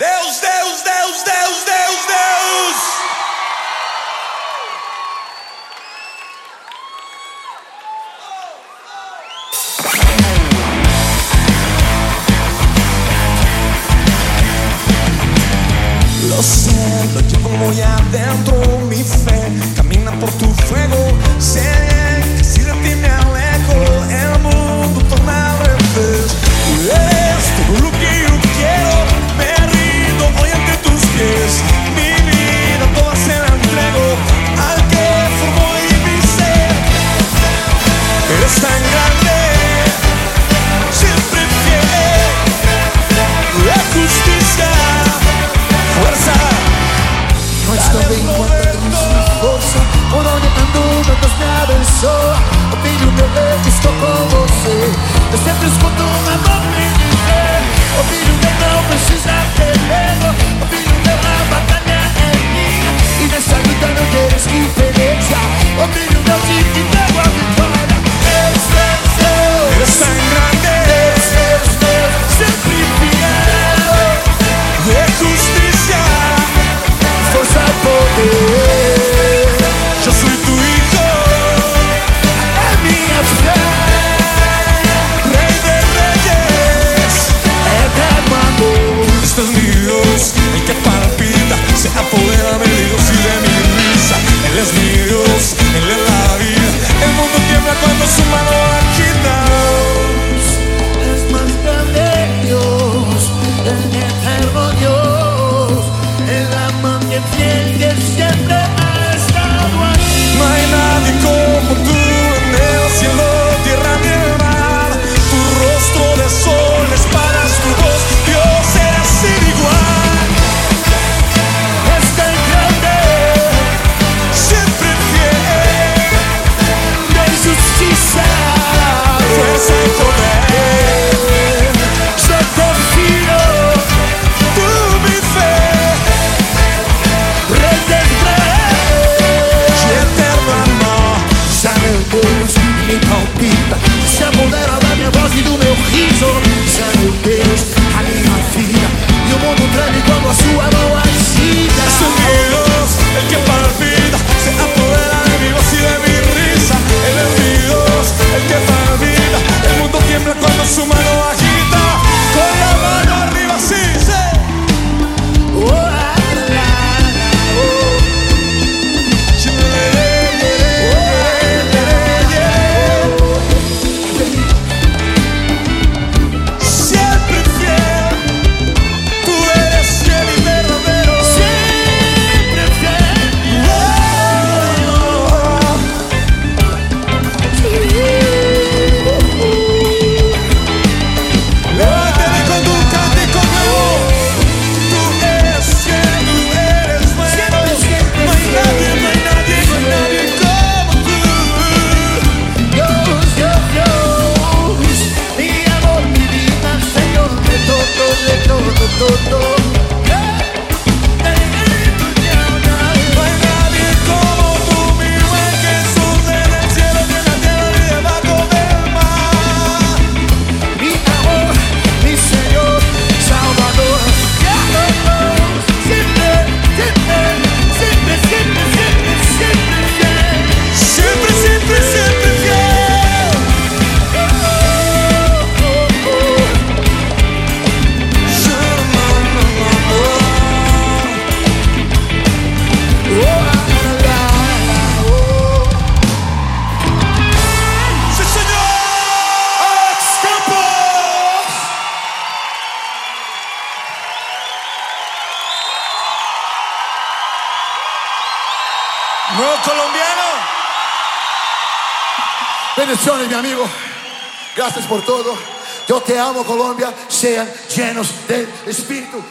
Deus, Deus, Deus, Deus, Deus, Deus! Lo sé, lo llevo muy adentro Yeah. say Nuevo colombiano. Bendiciones, mi amigo. Gracias por todo. Yo te amo, Colombia. Sean llenos del Espíritu